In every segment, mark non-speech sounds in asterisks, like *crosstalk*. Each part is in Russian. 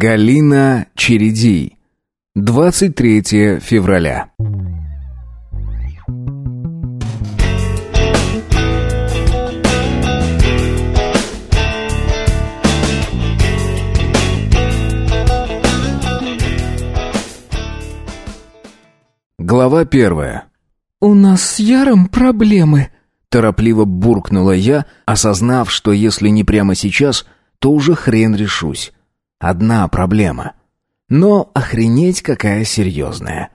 Галина Череди. 23 февраля. Глава первая. «У нас с Яром проблемы», — торопливо буркнула я, осознав, что если не прямо сейчас, то уже хрен решусь. Одна проблема. Но охренеть какая серьезная.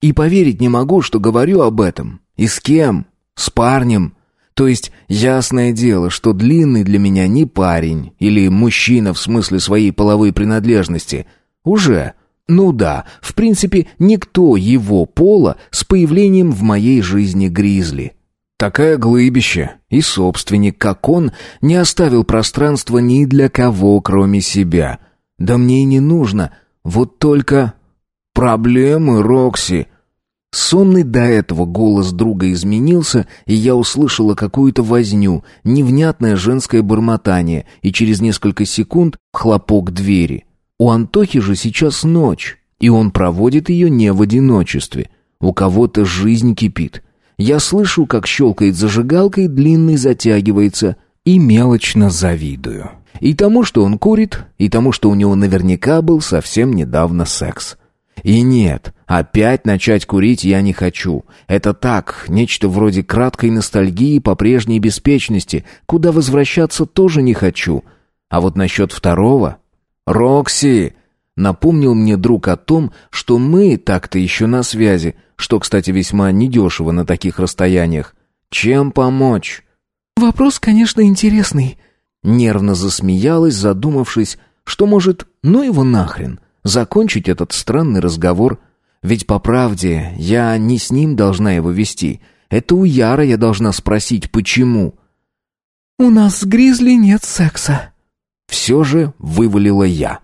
И поверить не могу, что говорю об этом. И с кем? С парнем. То есть, ясное дело, что длинный для меня не парень или мужчина в смысле своей половой принадлежности. Уже. Ну да, в принципе, никто его пола с появлением в моей жизни гризли. Такая глыбище и собственник, как он, не оставил пространства ни для кого, кроме себя — да мне и не нужно. Вот только... Проблемы, Рокси. Сонный до этого голос друга изменился, и я услышала какую-то возню, невнятное женское бормотание, и через несколько секунд хлопок двери. У Антохи же сейчас ночь, и он проводит ее не в одиночестве. У кого-то жизнь кипит. Я слышу, как щелкает зажигалка и длинный затягивается, и мелочно завидую. И тому, что он курит, и тому, что у него наверняка был совсем недавно секс. И нет, опять начать курить я не хочу. Это так, нечто вроде краткой ностальгии по прежней беспечности, куда возвращаться тоже не хочу. А вот насчет второго... «Рокси!» Напомнил мне друг о том, что мы так-то еще на связи, что, кстати, весьма недешево на таких расстояниях. Чем помочь? «Вопрос, конечно, интересный», Нервно засмеялась, задумавшись, что, может, ну его нахрен, закончить этот странный разговор. Ведь, по правде, я не с ним должна его вести. Это у Яра я должна спросить, почему. «У нас с Гризли нет секса». Все же вывалила я.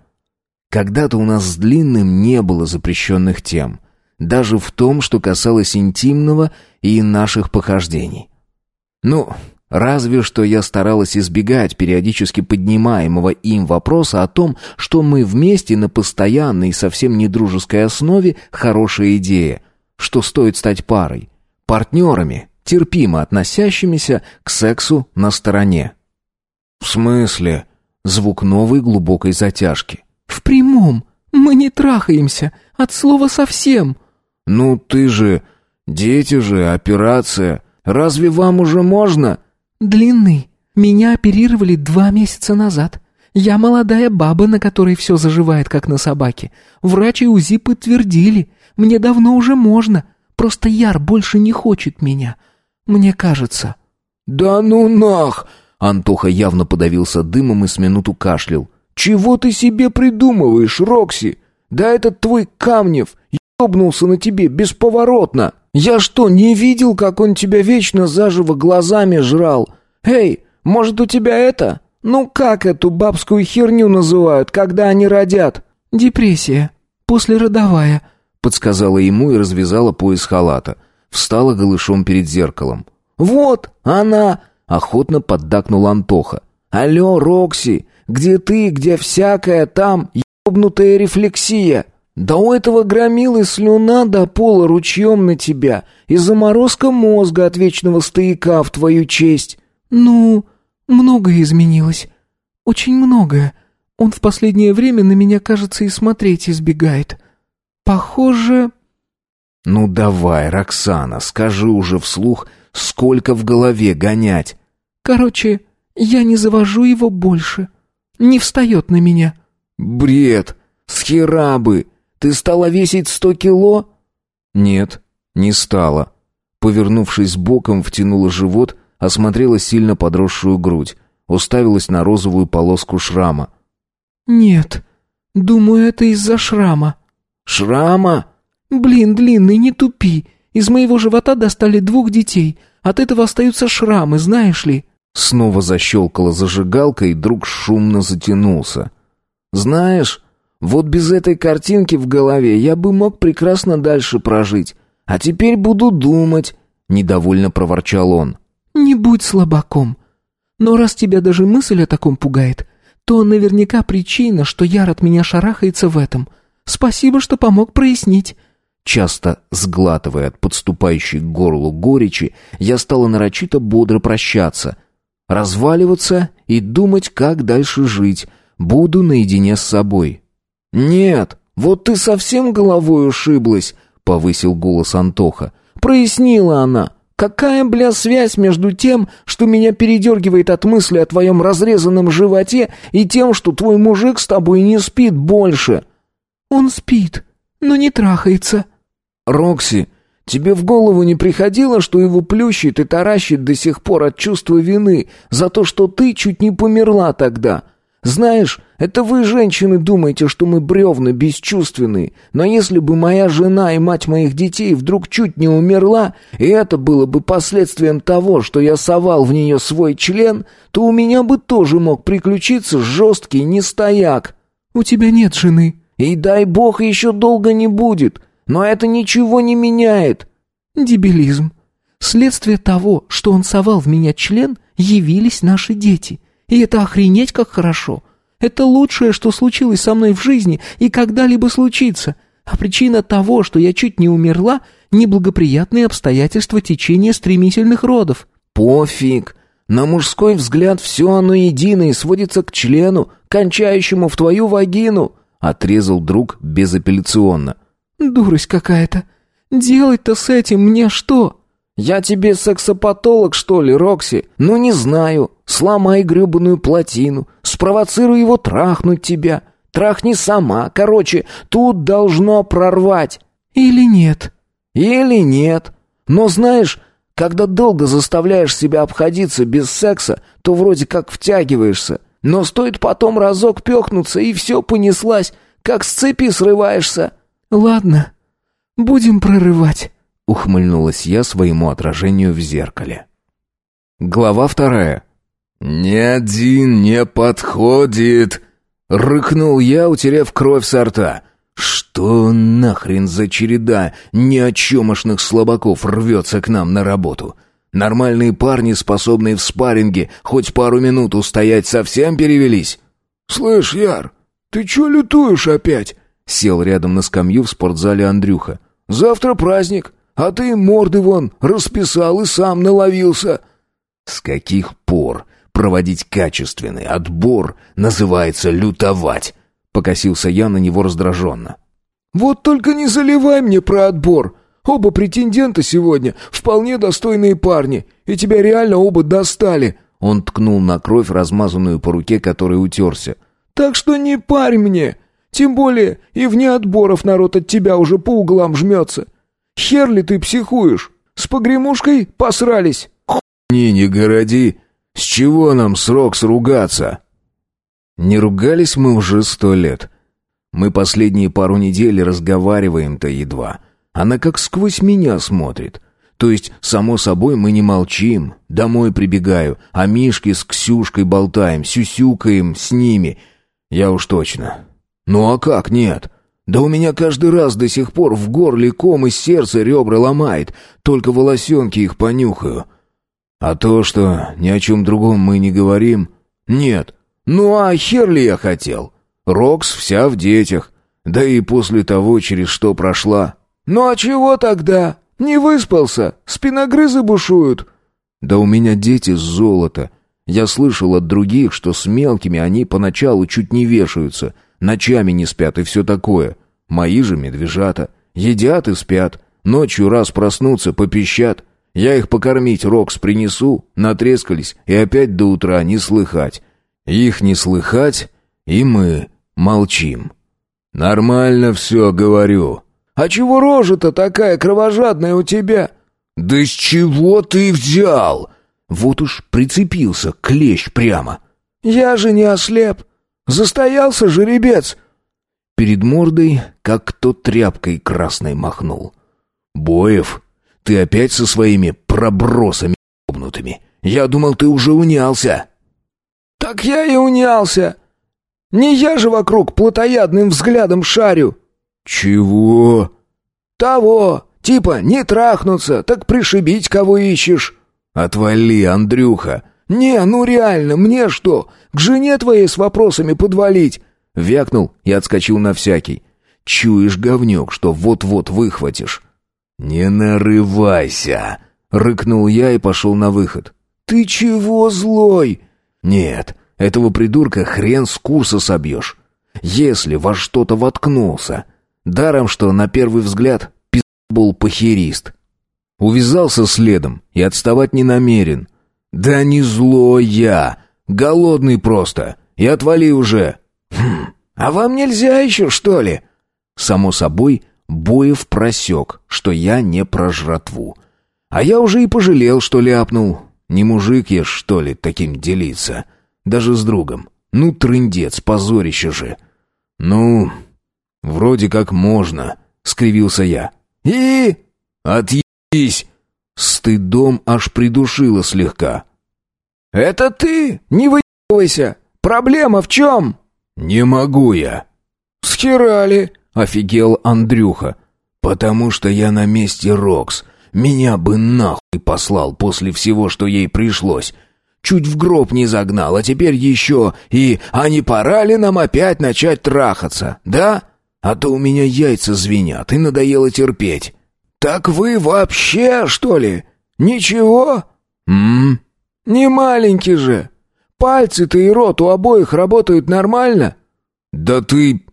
Когда-то у нас с Длинным не было запрещенных тем. Даже в том, что касалось интимного и наших похождений. Ну, Разве что я старалась избегать периодически поднимаемого им вопроса о том, что мы вместе на постоянной и совсем не дружеской основе хорошая идея, что стоит стать парой, партнерами, терпимо относящимися к сексу на стороне. «В смысле?» Звук новой глубокой затяжки. «В прямом. Мы не трахаемся. От слова совсем». «Ну ты же... Дети же, операция. Разве вам уже можно?» «Длинный. Меня оперировали два месяца назад. Я молодая баба, на которой все заживает, как на собаке. Врач и УЗИ подтвердили. Мне давно уже можно. Просто Яр больше не хочет меня. Мне кажется». «Да ну нах!» Антоха явно подавился дымом и с минуту кашлял. «Чего ты себе придумываешь, Рокси? Да этот твой Камнев ебнулся на тебе бесповоротно!» Я что, не видел, как он тебя вечно заживо глазами жрал? Эй, может, у тебя это? Ну как эту бабскую херню называют, когда они родят? Депрессия. Послеродовая, подсказала ему и развязала пояс халата. Встала голышом перед зеркалом. Вот, она, охотно поддакнул Антоха. Алло, Рокси, где ты, где всякая там ебнутая рефлексия? Да у этого громилы слюна до пола ручьем на тебя и заморозка мозга от вечного стояка в твою честь. Ну, многое изменилось. Очень многое. Он в последнее время на меня, кажется, и смотреть избегает. Похоже... Ну давай, Роксана, скажи уже вслух, сколько в голове гонять. Короче, я не завожу его больше. Не встает на меня. Бред! Схера бы! Ты стала весить сто кило?» «Нет, не стала». Повернувшись боком, втянула живот, осмотрела сильно подросшую грудь, уставилась на розовую полоску шрама. «Нет, думаю, это из-за шрама». «Шрама?» «Блин, длинный, не тупи. Из моего живота достали двух детей. От этого остаются шрамы, знаешь ли». Снова защелкала зажигалка, и друг шумно затянулся. «Знаешь, вот без этой картинки в голове я бы мог прекрасно дальше прожить. А теперь буду думать», — недовольно проворчал он. «Не будь слабаком. Но раз тебя даже мысль о таком пугает, то наверняка причина, что Яр от меня шарахается в этом. Спасибо, что помог прояснить». Часто сглатывая от подступающей к горлу горечи, я стала нарочито бодро прощаться. Разваливаться и думать, как дальше жить. Буду наедине с собой. «Нет, вот ты совсем головой ушиблась», — повысил голос Антоха. «Прояснила она. Какая, бля, связь между тем, что меня передергивает от мысли о твоем разрезанном животе, и тем, что твой мужик с тобой не спит больше?» «Он спит, но не трахается», «Рокси, тебе в голову не приходило, что его плющит и таращит до сих пор от чувства вины за то, что ты чуть не померла тогда?» Знаешь, это вы, женщины, думаете, что мы бревна бесчувственные, но если бы моя жена и мать моих детей вдруг чуть не умерла, и это было бы последствием того, что я совал в нее свой член, то у меня бы тоже мог приключиться жесткий нестояк. У тебя нет жены. И дай бог еще долго не будет. Но это ничего не меняет. Дебилизм. Следствие того, что он совал в меня член, явились наши дети. И это охренеть как хорошо. Это лучшее, что случилось со мной в жизни и когда-либо случится. А причина того, что я чуть не умерла, неблагоприятные обстоятельства течения стремительных родов. Пофиг. На мужской взгляд все оно едино и сводится к члену, кончающему в твою вагину, отрезал друг безапелляционно. «Дурость какая-то. Делать-то с этим мне что?» «Я тебе сексопатолог, что ли, Рокси? Ну, не знаю. Сломай гребаную плотину, спровоцируй его трахнуть тебя. Трахни сама. Короче, тут должно прорвать». «Или нет?» «Или нет. Но знаешь, когда долго заставляешь себя обходиться без секса, то вроде как втягиваешься. Но стоит потом разок пехнуться, и все понеслась, как с цепи срываешься». «Ладно, будем прорывать», — ухмыльнулась я своему отражению в зеркале. Глава вторая. «Ни один не подходит!» — рыкнул я, утерев кровь со рта. «Что нахрен за череда ни о чемошных слабаков рвется к нам на работу?» Нормальные парни, способные в спарринге хоть пару минут устоять, совсем перевелись. «Слышь, Яр, ты чё лютуешь опять?» Сел рядом на скамью в спортзале Андрюха. «Завтра праздник, а ты морды вон расписал и сам наловился». «С каких пор проводить качественный отбор называется лютовать?» Покосился я на него раздраженно. «Вот только не заливай мне про отбор. Оба претендента сегодня вполне достойные парни, и тебя реально оба достали». Он ткнул на кровь, размазанную по руке, которой утерся. «Так что не парь мне. Тем более и вне отборов народ от тебя уже по углам жмется. Хер ли ты психуешь? С погремушкой посрались?» «Не, не городи. С чего нам срок сругаться?» Не ругались мы уже сто лет. Мы последние пару недель разговариваем-то едва. Она как сквозь меня смотрит. То есть, само собой, мы не молчим. Домой прибегаю, а Мишки с Ксюшкой болтаем, сюсюкаем с ними. Я уж точно «Ну а как нет?» «Да у меня каждый раз до сих пор в горле ком и сердце ребра ломает, только волосенки их понюхаю. А то, что ни о чем другом мы не говорим... Нет, ну а хер ли я хотел? Рокс вся в детях, да и после того, через что прошла. Ну а чего тогда? Не выспался? Спиногрызы бушуют?» «Да у меня дети с золота. Я слышал от других, что с мелкими они поначалу чуть не вешаются» Ночами не спят и все такое. Мои же медвежата. Едят и спят. Ночью раз проснутся, попищат. Я их покормить Рокс принесу, натрескались, и опять до утра не слыхать. Их не слыхать, и мы молчим. Нормально все говорю. А чего рожа-то такая кровожадная у тебя? Да с чего ты взял? Вот уж прицепился клещ прямо. Я же не ослеп. Застоялся жеребец!» Перед мордой, как кто тряпкой красной махнул. «Боев, ты опять со своими пробросами ебнутыми. Я думал, ты уже унялся». «Так я и унялся. Не я же вокруг плотоядным взглядом шарю». «Чего?» «Того. Типа не трахнуться, так пришибить кого ищешь». «Отвали, Андрюха. «Не, ну реально, мне что? К жене твоей с вопросами подвалить?» Вякнул и отскочил на всякий. «Чуешь, говнюк, что вот-вот выхватишь?» «Не нарывайся!» — рыкнул я и пошел на выход. «Ты чего злой?» «Нет, этого придурка хрен с курса собьешь. Если во что-то воткнулся. Даром, что на первый взгляд был похерист. Увязался следом и отставать не намерен. «Да не злой я, голодный просто, и отвали уже». «Хм, а вам нельзя еще, что ли?» Само собой, Боев просек, что я не про жратву. А я уже и пожалел, что ляпнул. Не мужик я, что ли, таким делиться. Даже с другом. Ну, трындец, позорище же. Ну, вроде как можно, скривился я. И... Отъебись! Стыдом аж придушило слегка. «Это ты? Не выебывайся! Проблема в чем?» «Не могу я». «Схерали!» — офигел Андрюха. «Потому что я на месте Рокс. Меня бы нахуй послал после всего, что ей пришлось. Чуть в гроб не загнал, а теперь еще и... А не пора ли нам опять начать трахаться, да? А то у меня яйца звенят, и надоело терпеть». «Так вы вообще, что ли? Ничего?» «М-м?» «Не маленький же. Пальцы-то и рот у обоих работают нормально?» «Да ты...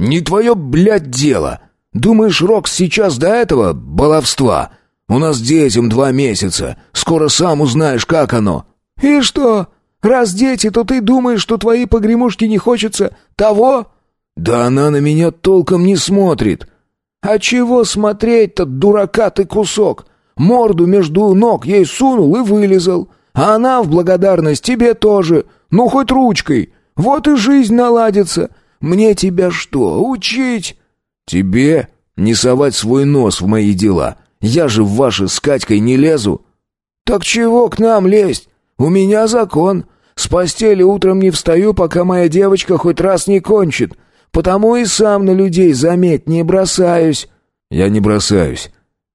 Не твое, блядь, дело. Думаешь, Рокс сейчас до этого баловства? У нас детям два месяца. Скоро сам узнаешь, как оно». «И что? Раз дети, то ты думаешь, что твои погремушки не хочется того?» «Да она на меня толком не смотрит». «А чего смотреть-то, дурака ты кусок? Морду между ног ей сунул и вылезал. А она в благодарность тебе тоже. Ну, хоть ручкой. Вот и жизнь наладится. Мне тебя что, учить?» «Тебе не совать свой нос в мои дела. Я же в ваши с Катькой не лезу». «Так чего к нам лезть? У меня закон. С постели утром не встаю, пока моя девочка хоть раз не кончит. Потому и сам на людей, заметь, не бросаюсь». «Я не бросаюсь,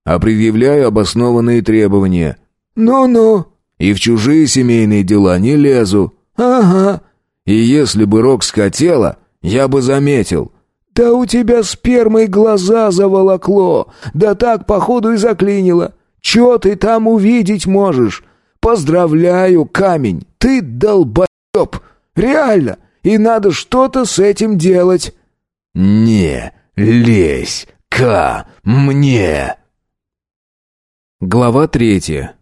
а предъявляю обоснованные требования». «Ну-ну». «И в чужие семейные дела не лезу». «Ага». «И если бы Рокс хотела, я бы заметил». «Да у тебя спермой глаза заволокло, да так, походу, и заклинило. Че ты там увидеть можешь? Поздравляю, камень, ты долбоеб, реально, и надо что-то с этим делать». «Не лезь ко мне!» Глава третья.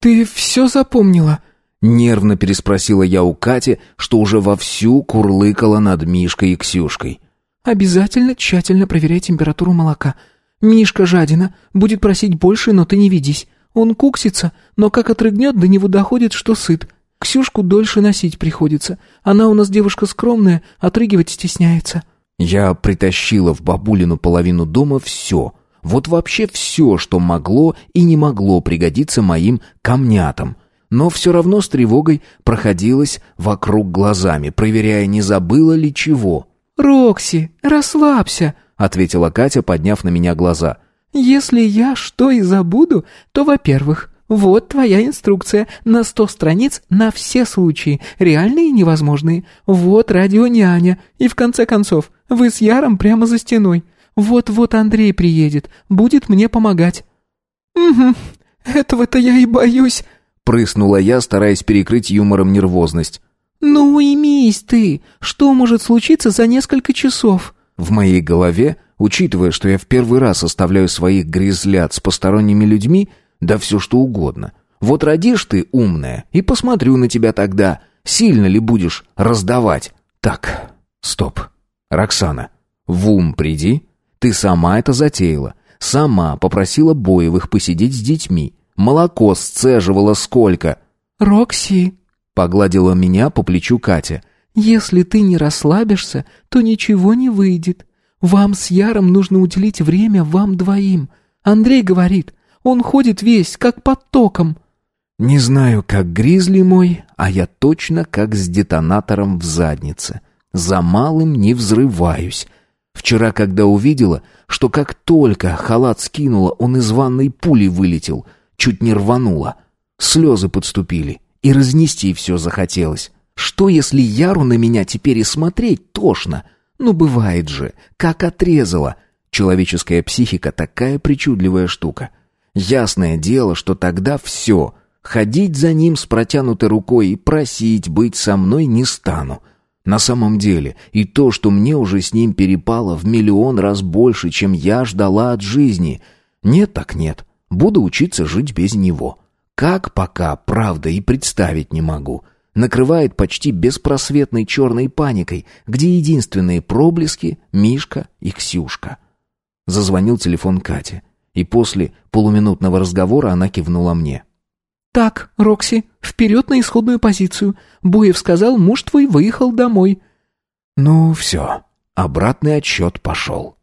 «Ты все запомнила?» Нервно переспросила я у Кати, что уже вовсю курлыкала над Мишкой и Ксюшкой. «Обязательно тщательно проверяй температуру молока. Мишка жадина, будет просить больше, но ты не ведись. Он куксится, но как отрыгнет, до него доходит, что сыт. Ксюшку дольше носить приходится. Она у нас девушка скромная, отрыгивать стесняется». Я притащила в бабулину половину дома все, вот вообще все, что могло и не могло пригодиться моим камнятам, но все равно с тревогой проходилась вокруг глазами, проверяя, не забыла ли чего. «Рокси, расслабься», — ответила Катя, подняв на меня глаза. «Если я что и забуду, то, во-первых, вот твоя инструкция на сто страниц на все случаи, реальные и невозможные. Вот радионяня. И в конце концов, вы с Яром прямо за стеной. Вот-вот Андрей приедет, будет мне помогать». «Угу, этого-то я и боюсь», — прыснула я, стараясь перекрыть юмором нервозность. «Ну, уймись ты! Что может случиться за несколько часов?» В моей голове, учитывая, что я в первый раз оставляю своих грязлят с посторонними людьми, да все что угодно. Вот родишь ты, умная, и посмотрю на тебя тогда, сильно ли будешь раздавать. Так, стоп. Роксана, в ум приди. Ты сама это затеяла. Сама попросила Боевых посидеть с детьми. Молоко сцеживала сколько. «Рокси», — погладила меня по плечу Катя. «Если ты не расслабишься, то ничего не выйдет. Вам с Яром нужно уделить время вам двоим. Андрей говорит, он ходит весь, как под током». «Не знаю, как гризли мой, а я точно как с детонатором в заднице. За малым не взрываюсь. Вчера, когда увидела, что как только халат скинула, он из ванной пули вылетел, чуть не рванула. Слезы подступили, и разнести все захотелось. Что, если Яру на меня теперь и смотреть тошно? Ну, бывает же, как отрезало. Человеческая психика такая причудливая штука. Ясное дело, что тогда все. Ходить за ним с протянутой рукой и просить быть со мной не стану. На самом деле, и то, что мне уже с ним перепало в миллион раз больше, чем я ждала от жизни. Нет так нет. Буду учиться жить без него. Как пока, правда, и представить не могу накрывает почти беспросветной черной паникой, где единственные проблески — Мишка и Ксюшка. Зазвонил телефон Кати, и после полуминутного разговора она кивнула мне. «Так, Рокси, вперед на исходную позицию. Буев сказал, муж твой выехал домой». «Ну, все, обратный отсчет пошел».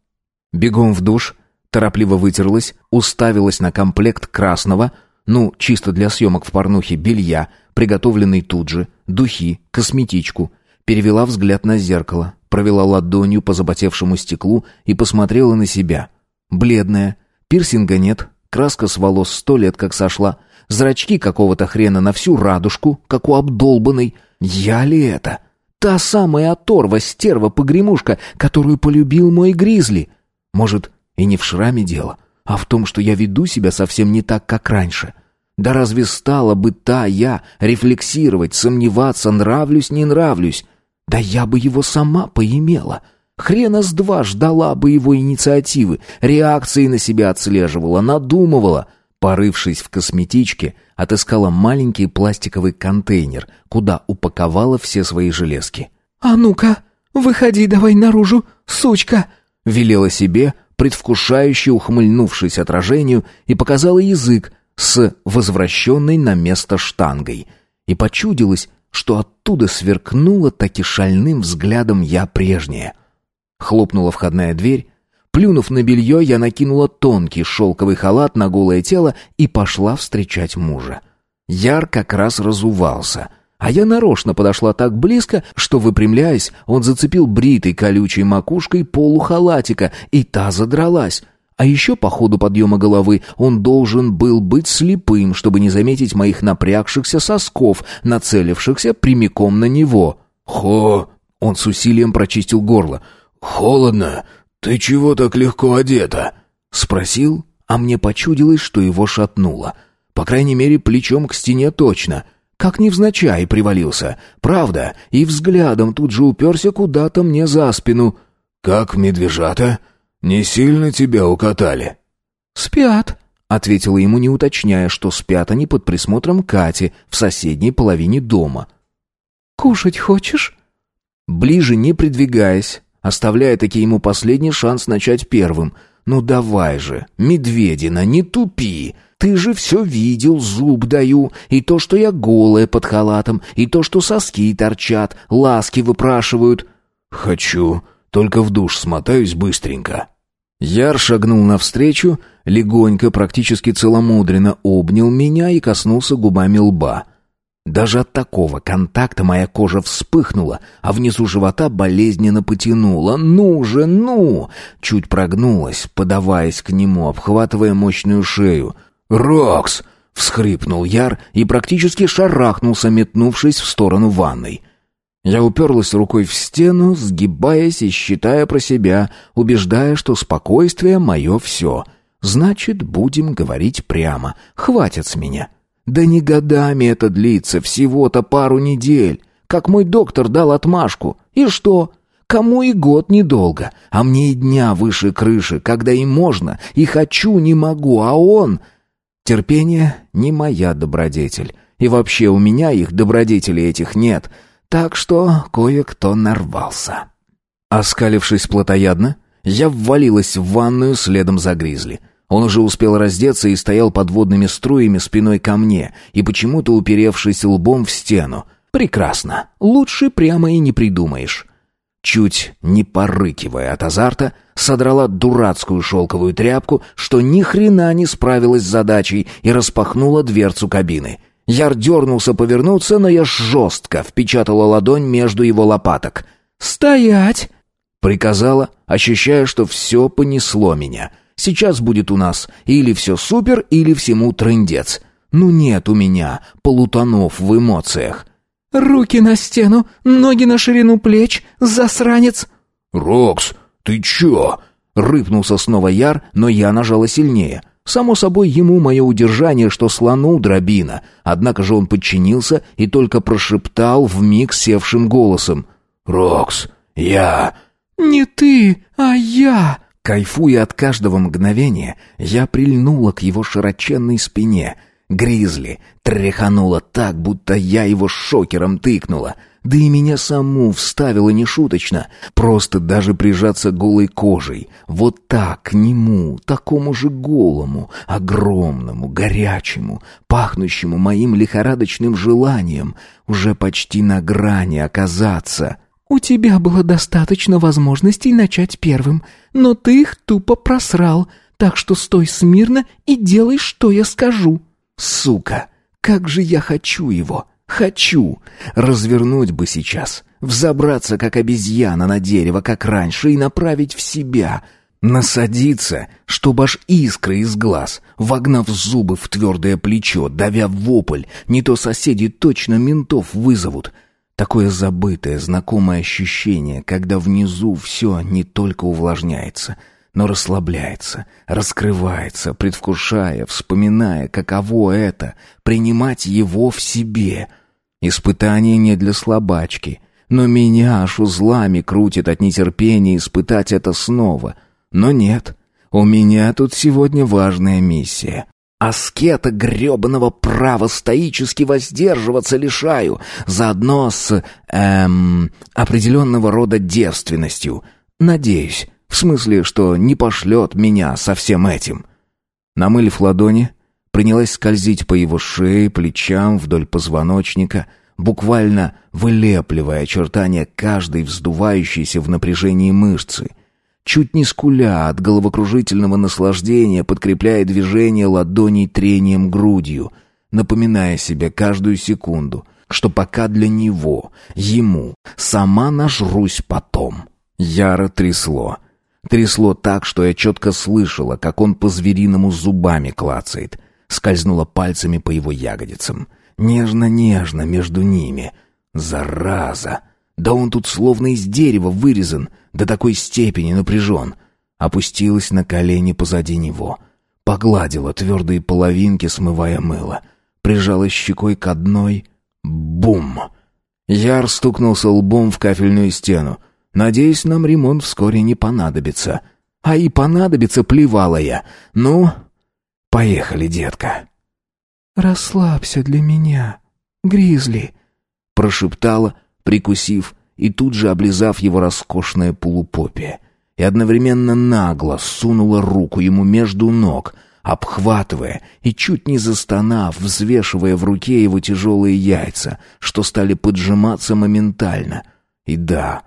Бегом в душ, торопливо вытерлась, уставилась на комплект красного, ну, чисто для съемок в порнухе, белья — приготовленный тут же, духи, косметичку. Перевела взгляд на зеркало, провела ладонью по запотевшему стеклу и посмотрела на себя. Бледная, пирсинга нет, краска с волос сто лет как сошла, зрачки какого-то хрена на всю радужку, как у обдолбанной. Я ли это? Та самая оторва, стерва, погремушка, которую полюбил мой гризли. Может, и не в шраме дело, а в том, что я веду себя совсем не так, как раньше. Да разве стала бы та я рефлексировать, сомневаться, нравлюсь, не нравлюсь? Да я бы его сама поимела. Хрена с два ждала бы его инициативы, реакции на себя отслеживала, надумывала. Порывшись в косметичке, отыскала маленький пластиковый контейнер, куда упаковала все свои железки. «А ну-ка, выходи давай наружу, сучка!» Велела себе, предвкушающе ухмыльнувшись отражению, и показала язык, с возвращенной на место штангой, и почудилось, что оттуда сверкнула таки шальным взглядом я прежняя. Хлопнула входная дверь, плюнув на белье, я накинула тонкий шелковый халат на голое тело и пошла встречать мужа. Яр как раз разувался — а я нарочно подошла так близко, что, выпрямляясь, он зацепил бритой колючей макушкой полу халатика, и та задралась. А еще по ходу подъема головы он должен был быть слепым, чтобы не заметить моих напрягшихся сосков, нацелившихся прямиком на него. «Хо!» — он с усилием прочистил горло. «Холодно! Ты чего так легко одета?» — спросил, а мне почудилось, что его шатнуло. По крайней мере, плечом к стене точно. Как невзначай привалился. Правда, и взглядом тут же уперся куда-то мне за спину. «Как медвежата?» «Не сильно тебя укатали?» «Спят», — ответила ему, не уточняя, что спят они под присмотром Кати в соседней половине дома. «Кушать хочешь?» Ближе не придвигаясь, оставляя таки ему последний шанс начать первым. «Ну давай же, Медведина, не тупи! Ты же все видел, зуб даю, и то, что я голая под халатом, и то, что соски торчат, ласки выпрашивают». «Хочу, только в душ смотаюсь быстренько». Яр шагнул навстречу, легонько, практически целомудренно обнял меня и коснулся губами лба. Даже от такого контакта моя кожа вспыхнула, а внизу живота болезненно потянула. «Ну же, ну!» Чуть прогнулась, подаваясь к нему, обхватывая мощную шею. «Рокс!» — всхрипнул Яр и практически шарахнулся, метнувшись в сторону ванной. Я уперлась рукой в стену, сгибаясь и считая про себя, убеждая, что спокойствие — мое все. Значит, будем говорить прямо. Хватит с меня. Да не годами это длится, всего-то пару недель. Как мой доктор дал отмашку. И что? Кому и год недолго, а мне и дня выше крыши, когда и можно, и хочу, не могу, а он... Терпение не моя добродетель. И вообще у меня их добродетелей этих нет — так что кое-кто нарвался. Оскалившись плотоядно, я ввалилась в ванную следом за Гризли. Он уже успел раздеться и стоял под водными струями спиной ко мне и почему-то уперевшись лбом в стену. Прекрасно. Лучше прямо и не придумаешь. Чуть не порыкивая от азарта, содрала дурацкую шелковую тряпку, что ни хрена не справилась с задачей, и распахнула дверцу кабины — Яр дернулся повернуться, но я жестко впечатала ладонь между его лопаток. «Стоять!» Приказала, ощущая, что все понесло меня. Сейчас будет у нас или все супер, или всему трындец. Ну нет у меня полутонов в эмоциях. «Руки на стену, ноги на ширину плеч, засранец!» «Рокс, ты чё?» Рыпнулся снова Яр, но я нажала сильнее. Само собой, ему мое удержание, что слону дробина. Однако же он подчинился и только прошептал вмиг севшим голосом. «Рокс, я...» «Не ты, а я!» Кайфуя от каждого мгновения, я прильнула к его широченной спине. Гризли тряхануло так, будто я его шокером тыкнула. Да и меня саму вставило нешуточно. Просто даже прижаться голой кожей. Вот так, к нему, такому же голому, огромному, горячему, пахнущему моим лихорадочным желанием, уже почти на грани оказаться. «У тебя было достаточно возможностей начать первым, но ты их тупо просрал, так что стой смирно и делай, что я скажу». «Сука, как же я хочу его!» Хочу развернуть бы сейчас, взобраться как обезьяна на дерево, как раньше, и направить в себя, насадиться, чтобы аж искры из глаз, вогнав зубы в твердое плечо, давя вопль, не то соседи точно ментов вызовут. Такое забытое, знакомое ощущение, когда внизу все не только увлажняется — но расслабляется, раскрывается, предвкушая, вспоминая, каково это — принимать его в себе — Испытание не для слабачки. Но меня аж узлами крутит от нетерпения испытать это снова. Но нет, у меня тут сегодня важная миссия. Аскета гребаного права стоически воздерживаться лишаю, заодно с, эм, определенного рода девственностью. Надеюсь, в смысле, что не пошлет меня со всем этим. Намылив ладони, принялась скользить по его шее, плечам, вдоль позвоночника, буквально вылепливая очертания каждой вздувающейся в напряжении мышцы. Чуть не скуля от головокружительного наслаждения, подкрепляя движение ладоней трением грудью, напоминая себе каждую секунду, что пока для него, ему, сама нажрусь потом. Яро трясло. Трясло так, что я четко слышала, как он по-звериному зубами клацает — скользнула пальцами по его ягодицам. Нежно-нежно между ними. Зараза! Да он тут словно из дерева вырезан, до такой степени напряжен. Опустилась на колени позади него. Погладила твердые половинки, смывая мыло. Прижала щекой к одной. Бум! Яр стукнулся лбом в кафельную стену. Надеюсь, нам ремонт вскоре не понадобится. А и понадобится, плевала я. Ну, Поехали, детка. Расслабься для меня, Гризли, прошептала, прикусив и тут же облизав его роскошное полупопие, и одновременно нагло сунула руку ему между ног, обхватывая и чуть не застонав, взвешивая в руке его тяжелые яйца, что стали поджиматься моментально. И да,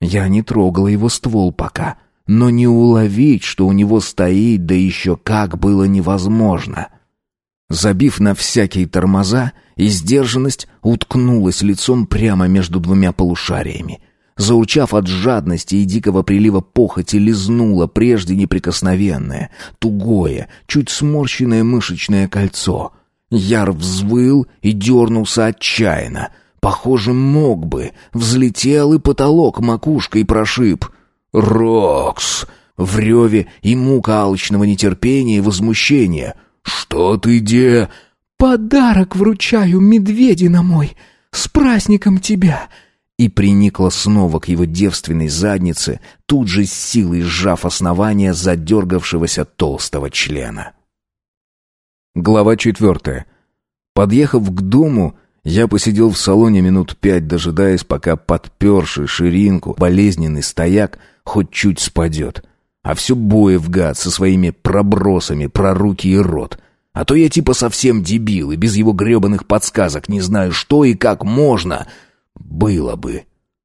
я не трогала его ствол пока — но не уловить, что у него стоит, да еще как было невозможно. Забив на всякие тормоза, и сдержанность уткнулась лицом прямо между двумя полушариями. Заурчав от жадности и дикого прилива похоти, лизнула прежде неприкосновенное, тугое, чуть сморщенное мышечное кольцо. Яр взвыл и дернулся отчаянно. Похоже, мог бы. Взлетел и потолок макушкой прошиб — «Рокс!» В реве и мука алчного нетерпения и возмущения. «Что ты де...» «Подарок вручаю, медведина мой! С праздником тебя!» И приникла снова к его девственной заднице, тут же с силой сжав основание задергавшегося толстого члена. Глава четвертая. Подъехав к дому, я посидел в салоне минут пять, дожидаясь, пока подперший ширинку болезненный стояк хоть чуть спадет. А все боев гад со своими пробросами про руки и рот. А то я типа совсем дебил и без его гребаных подсказок не знаю, что и как можно. Было бы.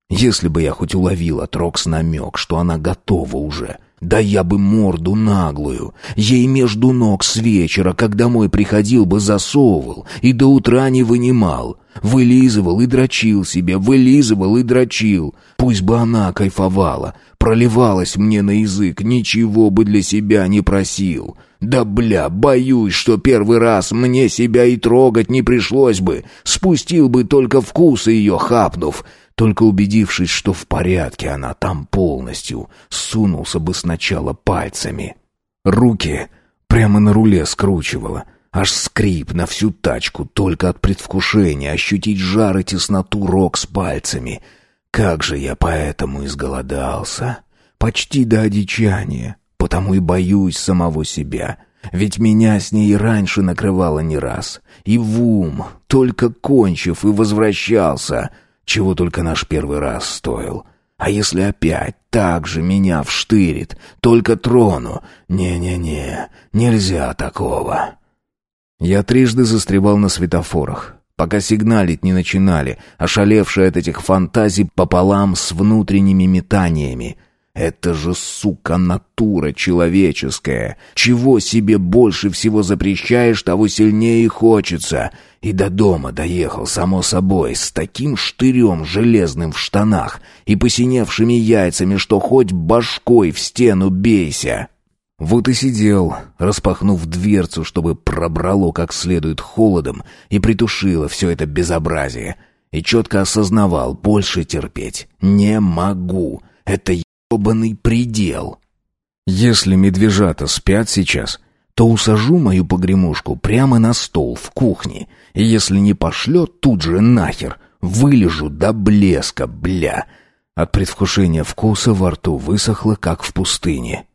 Если бы я хоть уловил от Рокс намек, что она готова уже. Да я бы морду наглую. Ей между ног с вечера, как домой приходил бы, засовывал и до утра не вынимал. Вылизывал и дрочил себе, вылизывал и дрочил. Пусть бы она кайфовала. Проливалась мне на язык, ничего бы для себя не просил. Да бля, боюсь, что первый раз мне себя и трогать не пришлось бы, спустил бы только вкус ее хапнув. Только убедившись, что в порядке она там полностью, сунулся бы сначала пальцами. Руки прямо на руле скручивало, аж скрип на всю тачку, только от предвкушения ощутить жар и тесноту рог с пальцами. Как же я поэтому изголодался, почти до одичания, потому и боюсь самого себя». Ведь меня с ней раньше накрывало не раз. И в ум, только кончив и возвращался, чего только наш первый раз стоил. А если опять так же меня вштырит, только трону? Не-не-не, нельзя такого. Я трижды застревал на светофорах, пока сигналить не начинали, ошалевшие от этих фантазий пополам с внутренними метаниями. Это же, сука, натура человеческая. Чего себе больше всего запрещаешь, того сильнее и хочется. И до дома доехал, само собой, с таким штырем железным в штанах и посиневшими яйцами, что хоть башкой в стену бейся. Вот и сидел, распахнув дверцу, чтобы пробрало как следует холодом и притушило все это безобразие. И четко осознавал, больше терпеть не могу. Это ебаный предел. Если медвежата спят сейчас, то усажу мою погремушку прямо на стол в кухне, и если не пошлет, тут же нахер, вылежу до блеска, бля. От предвкушения вкуса во рту высохло, как в пустыне.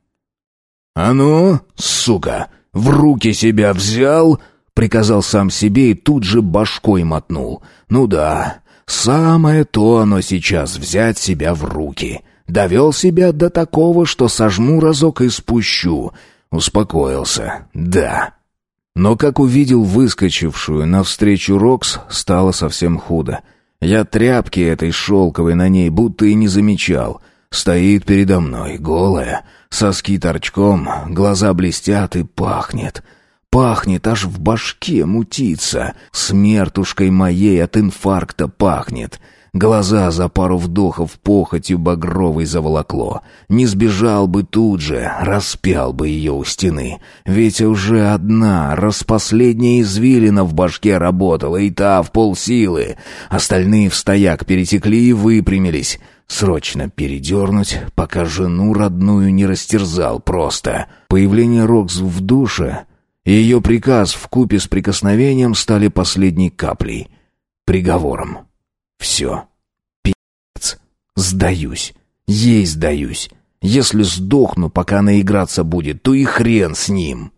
«А ну, сука, в руки себя взял!» — приказал сам себе и тут же башкой мотнул. «Ну да, самое то оно сейчас взять себя в руки. Довел себя до такого, что сожму разок и спущу. Успокоился. Да. Но как увидел выскочившую навстречу Рокс, стало совсем худо. Я тряпки этой шелковой на ней будто и не замечал. Стоит передо мной, голая, соски торчком, глаза блестят и пахнет. Пахнет, аж в башке мутится. Смертушкой моей от инфаркта пахнет. Глаза за пару вдохов похотью багровой заволокло. Не сбежал бы тут же, распял бы ее у стены. Ведь уже одна, распоследняя извилина в башке работала, и та в полсилы. Остальные в стояк перетекли и выпрямились. Срочно передернуть, пока жену родную не растерзал просто. Появление Рокс в душе и ее приказ в купе с прикосновением стали последней каплей. Приговором. Все. Пи***ц. Сдаюсь. Ей сдаюсь. Если сдохну, пока наиграться будет, то и хрен с ним.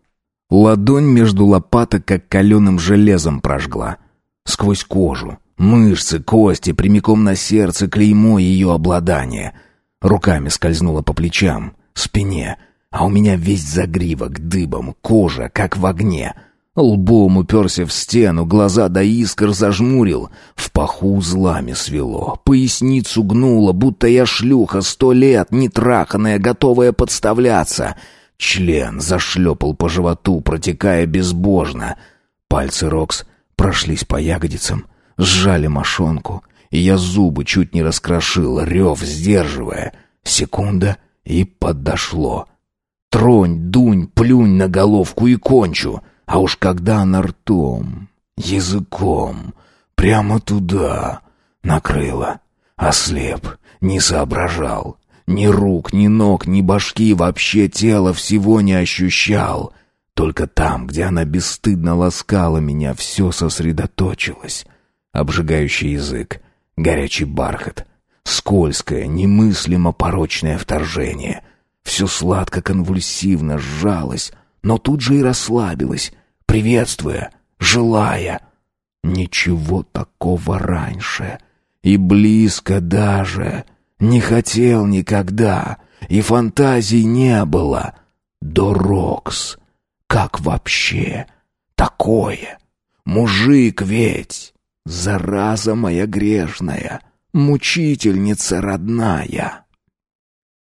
Ладонь между лопаток как каленым железом прожгла. Сквозь кожу, мышцы, кости, прямиком на сердце клеймо ее обладания. Руками скользнула по плечам, спине, а у меня весь загривок дыбом, кожа как в огне — Лбом уперся в стену, глаза до искр зажмурил. В паху узлами свело, поясницу гнуло, будто я шлюха сто лет, нетраханная, готовая подставляться. Член зашлепал по животу, протекая безбожно. Пальцы Рокс прошлись по ягодицам, сжали мошонку, и я зубы чуть не раскрошил, рев сдерживая. Секунда, и подошло. Тронь, дунь, плюнь на головку и кончу — а уж когда она ртом, языком, прямо туда накрыла, ослеп, не соображал, ни рук, ни ног, ни башки, вообще тела всего не ощущал. Только там, где она бесстыдно ласкала меня, все сосредоточилось. Обжигающий язык, горячий бархат, скользкое, немыслимо порочное вторжение. Все сладко-конвульсивно сжалось, но тут же и расслабилась, приветствуя, желая. Ничего такого раньше. И близко даже. Не хотел никогда. И фантазий не было. До Рокс. Как вообще? Такое. Мужик ведь. Зараза моя грешная. Мучительница родная.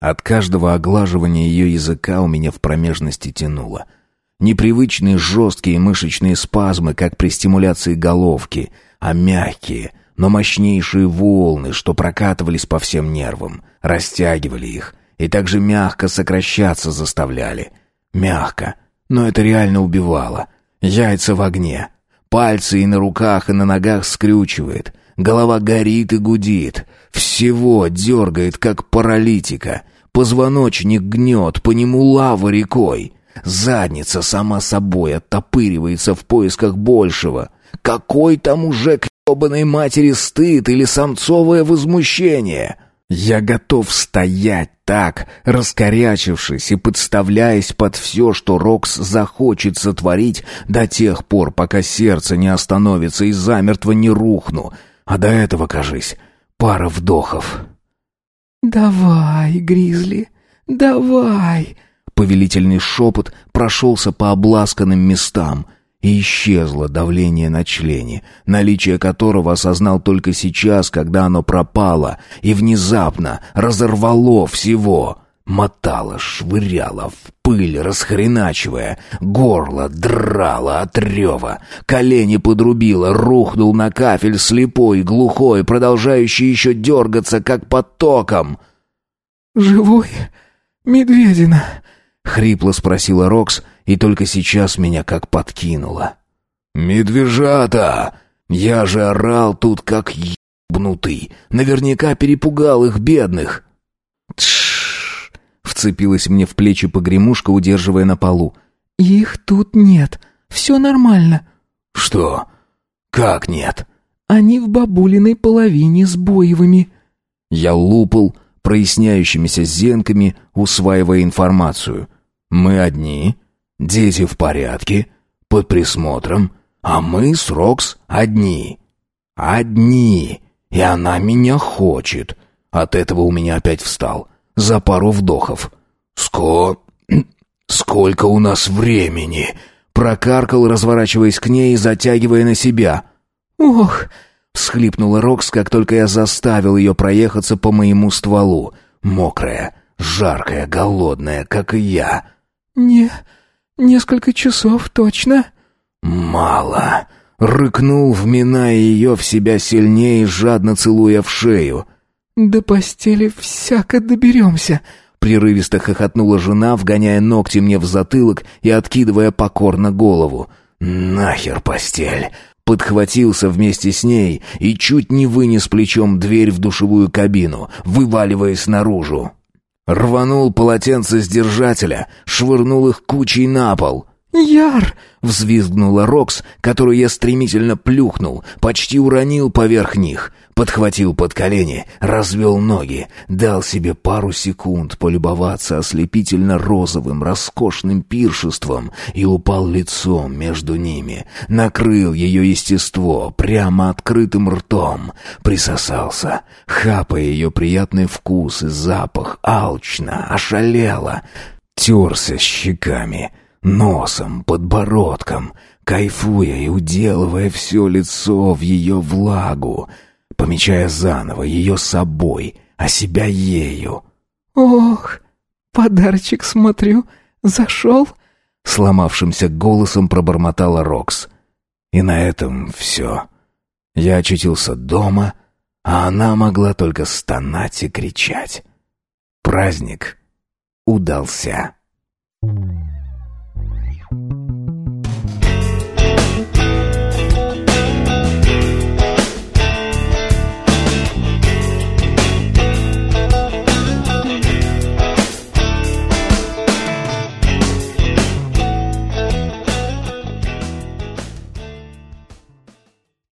От каждого оглаживания ее языка у меня в промежности тянуло. Непривычные жесткие мышечные спазмы, как при стимуляции головки, а мягкие, но мощнейшие волны, что прокатывались по всем нервам, растягивали их и также мягко сокращаться заставляли. Мягко, но это реально убивало. Яйца в огне. Пальцы и на руках, и на ногах скрючивает. Голова горит и гудит. Всего дергает, как паралитика. Позвоночник гнет, по нему лава рекой. Задница сама собой оттопыривается в поисках большего. Какой там уже к ебаной матери стыд или самцовое возмущение? Я готов стоять так, раскорячившись и подставляясь под все, что Рокс захочет сотворить до тех пор, пока сердце не остановится и замертво не рухну. А до этого, кажись, пара вдохов. «Давай, Гризли, давай!» Повелительный шепот прошелся по обласканным местам, и исчезло давление на члене, наличие которого осознал только сейчас, когда оно пропало, и внезапно разорвало всего. Мотало, швыряло в пыль, расхреначивая, горло драло от рева, колени подрубило, рухнул на кафель слепой, глухой, продолжающий еще дергаться, как под током. «Живой? Медведина?» — хрипло спросила Рокс, и только сейчас меня как подкинуло. «Медвежата! Я же орал тут как ебнутый. Наверняка перепугал их бедных». Вцепилась мне в плечи погремушка, удерживая на полу. «Их тут нет. Все нормально». «Что? Как нет?» «Они в бабулиной половине с боевыми». Я лупал проясняющимися зенками, усваивая информацию. «Мы одни, дети в порядке, под присмотром, а мы с Рокс одни. Одни, и она меня хочет». От этого у меня опять встал. За пару вдохов. «Ско... *clears throat* сколько у нас времени?» Прокаркал, разворачиваясь к ней и затягивая на себя. «Ох!» — всхлипнула Рокс, как только я заставил ее проехаться по моему стволу. Мокрая, жаркая, голодная, как и я. «Не... несколько часов, точно?» «Мало!» — рыкнул, вминая ее в себя сильнее, жадно целуя в шею. «До постели всяко доберемся», — прерывисто хохотнула жена, вгоняя ногти мне в затылок и откидывая покорно голову. «Нахер постель!» Подхватился вместе с ней и чуть не вынес плечом дверь в душевую кабину, вываливаясь наружу. Рванул полотенце с держателя, швырнул их кучей на пол. «Яр!» — взвизгнула Рокс, которую я стремительно плюхнул, почти уронил поверх них. Подхватил под колени, развел ноги, дал себе пару секунд полюбоваться ослепительно розовым, роскошным пиршеством и упал лицом между ними, накрыл ее естество прямо открытым ртом, присосался, хапая ее приятный вкус и запах, алчно, ошалело, терся щеками, носом, подбородком, кайфуя и уделывая все лицо в ее влагу, помечая заново ее собой, а себя ею. «Ох, подарочек, смотрю, зашел?» Сломавшимся голосом пробормотала Рокс. И на этом все. Я очутился дома, а она могла только стонать и кричать. Праздник удался.